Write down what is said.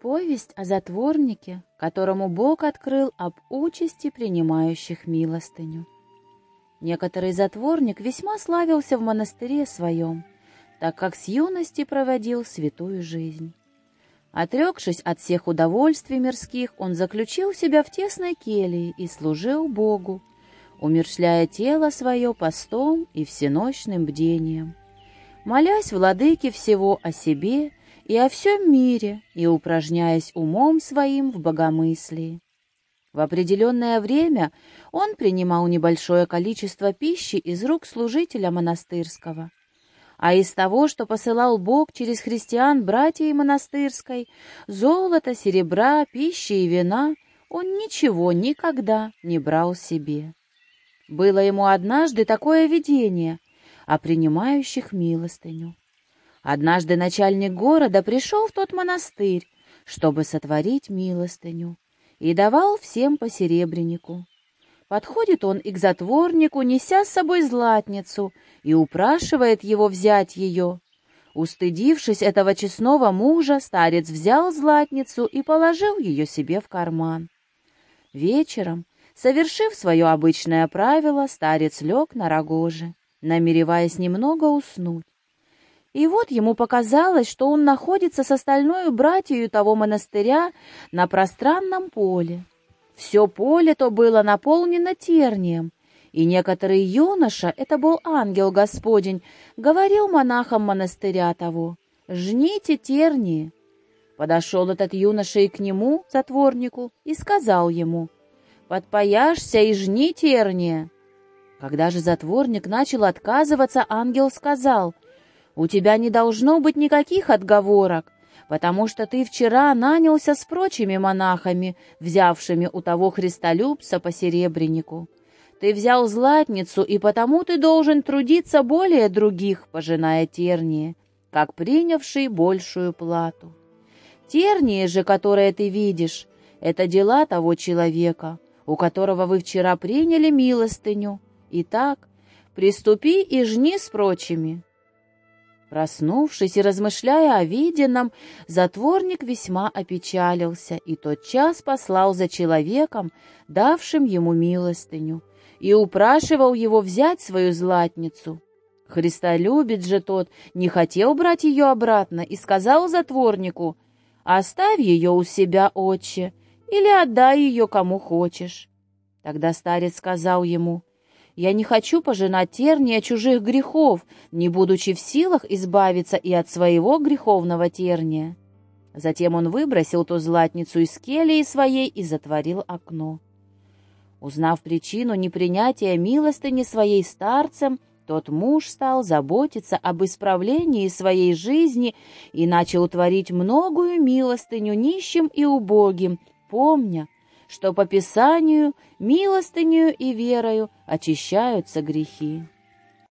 Повесть о затворнике, которому Бог открыл об участи принимающих милостыню. Некоторый затворник весьма славился в монастыре своем, так как с юности проводил святую жизнь. Отрекшись от всех удовольствий мирских, он заключил себя в тесной келье и служил Богу, умершляя тело свое постом и всеночным бдением, молясь владыке всего о себе и о всем мире, и упражняясь умом своим в богомыслии. В определенное время он принимал небольшое количество пищи из рук служителя монастырского, а из того, что посылал Бог через христиан братьей монастырской, золота, серебра, пищи и вина, он ничего никогда не брал себе. Было ему однажды такое видение о принимающих милостыню. Однажды начальник города пришел в тот монастырь, чтобы сотворить милостыню, и давал всем по серебрянику. Подходит он и к затворнику, неся с собой златницу, и упрашивает его взять ее. Устыдившись этого честного мужа, старец взял златницу и положил ее себе в карман. Вечером, совершив свое обычное правило, старец лег на рогоже, намереваясь немного уснуть. И вот ему показалось, что он находится с остальной братьей того монастыря на пространном поле. Все поле то было наполнено тернием, и некоторый юноша, это был ангел Господень, говорил монахам монастыря того, «Жните тернии». Подошел этот юноша и к нему, затворнику, и сказал ему, «Подпояшься и жни терния». Когда же затворник начал отказываться, ангел сказал — у тебя не должно быть никаких отговорок, потому что ты вчера нанялся с прочими монахами, взявшими у того христолюбца по серебрянику. Ты взял златницу, и потому ты должен трудиться более других, пожиная тернии, как принявший большую плату. Тернии же, которые ты видишь, это дела того человека, у которого вы вчера приняли милостыню. Итак, приступи и жни с прочими. Проснувшись и размышляя о виденном, затворник весьма опечалился и тотчас послал за человеком, давшим ему милостыню, и упрашивал его взять свою златницу. Христолюбец же тот не хотел брать ее обратно и сказал затворнику, «Оставь ее у себя, отче, или отдай ее кому хочешь». Тогда старец сказал ему, я не хочу пожинать терния чужих грехов, не будучи в силах избавиться и от своего греховного терния. Затем он выбросил ту златницу из келии своей и затворил окно. Узнав причину непринятия милостыни своей старцем, тот муж стал заботиться об исправлении своей жизни и начал творить многую милостыню нищим и убогим, помня, что по Писанию милостынею и верою очищаются грехи.